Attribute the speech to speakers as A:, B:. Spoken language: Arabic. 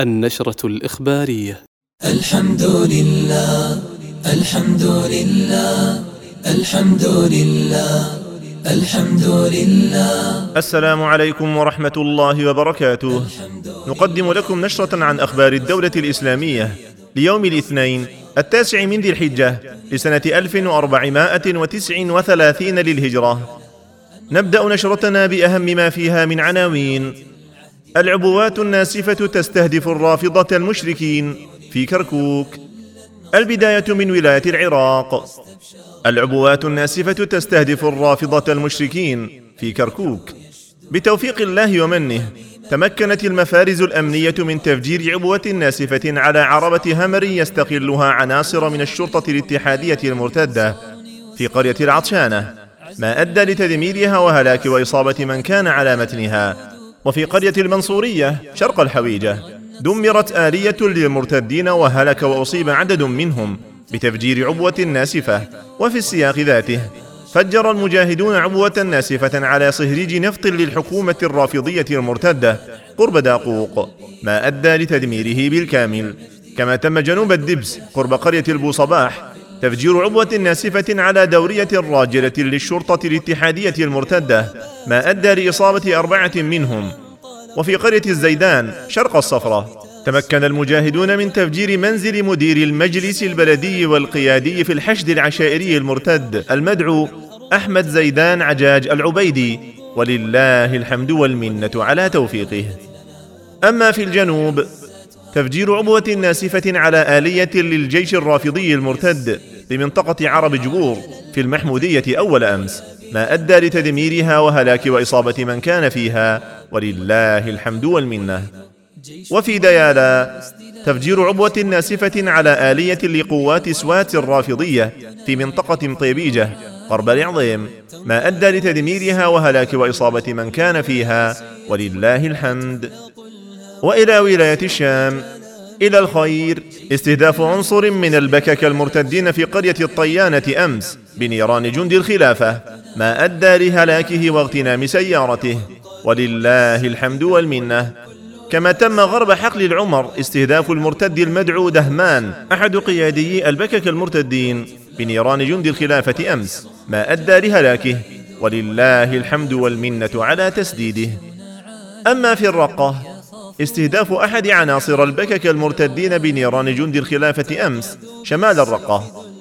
A: النشرة الإخبارية.
B: الحمد لله الحمد لله الحمد لله الحمد لله
C: السلام عليكم ورحمة الله وبركاته. نقدم لكم نشرة عن أخبار الدولة الإسلامية ليوم الاثنين التاسع من ذي الحجة لسنة 1439 للهجرة. نبدأ نشرتنا بأهم ما فيها من عناوين. العبوات الناسفة تستهدف الرافضة المشركين في كركوك. البداية من ولاية العراق. العبوات الناسفة تستهدف الرافضة المشركين في كركوك. بتوفيق الله ومنه تمكنت المفارز الأمنية من تفجير عبوة ناسفة على عربة همر يستقلها عناصر من الشرطة الاتحادية المرتدة في قرية العطشانة ما أدى لتدميرها وهلاك وإصابة من كان على متنها. وفي قرية المنصورية شرق الحويجة دمرت آلية للمرتدين وهلك وأصيب عدد منهم بتفجير عبوة ناسفة وفي السياق ذاته فجر المجاهدون عبوة ناسفة على صهريج نفط للحكومة الرافضية المرتدة قرب داقوق ما أدى لتدميره بالكامل. كما تم جنوب الدبس قرب قرية البوصباح تفجير عبوة ناسفة على دورية راجلة للشرطة الاتحادية المرتدة ما أدى لإصابة أربعة منهم. وفي قرية الزيدان شرق الصفرة تمكن المجاهدون من تفجير منزل مدير المجلس البلدي والقيادي في الحشد العشائري المرتد المدعو أحمد زيدان عجاج العبيدي. ولله الحمد والمنة على توفيقه. أما في الجنوب تفجير عبوة ناسفة على آلية للجيش الرافضي المرتد بمنطقة عرب جبور في المحمودية أول أمس. ما أدى لتدميرها وهلاك وإصابة من كان فيها ولله الحمد والمنة. وفي ديالا تفجير عبوة ناسفة على آلية لقوات سوات الرافضية في منطقة طيبيجة قرب العظيم. ما أدى لتدميرها وهلاك وإصابة من كان فيها ولله الحمد. وإلى ولاية الشام إلى الخير. استهداف عنصر من البكك المرتدين في قرية الطيانة أمس بنيران جند الخلافة. ما أدى لهلاكه واغتنام سيارته. ولله الحمد والمنة. كما تم غرب حقل العمر استهداف المرتد المدعو دهمان أحد قيادي البكك المرتدين بنيران جند الخلافة أمس. ما أدى لهلاكه. ولله الحمد والمنة على تسديده. أما في الرقة استهداف أحد عناصر البكك المرتدين بنيران جند الخلافة أمس شمال الرقة.